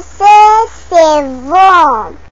você estevão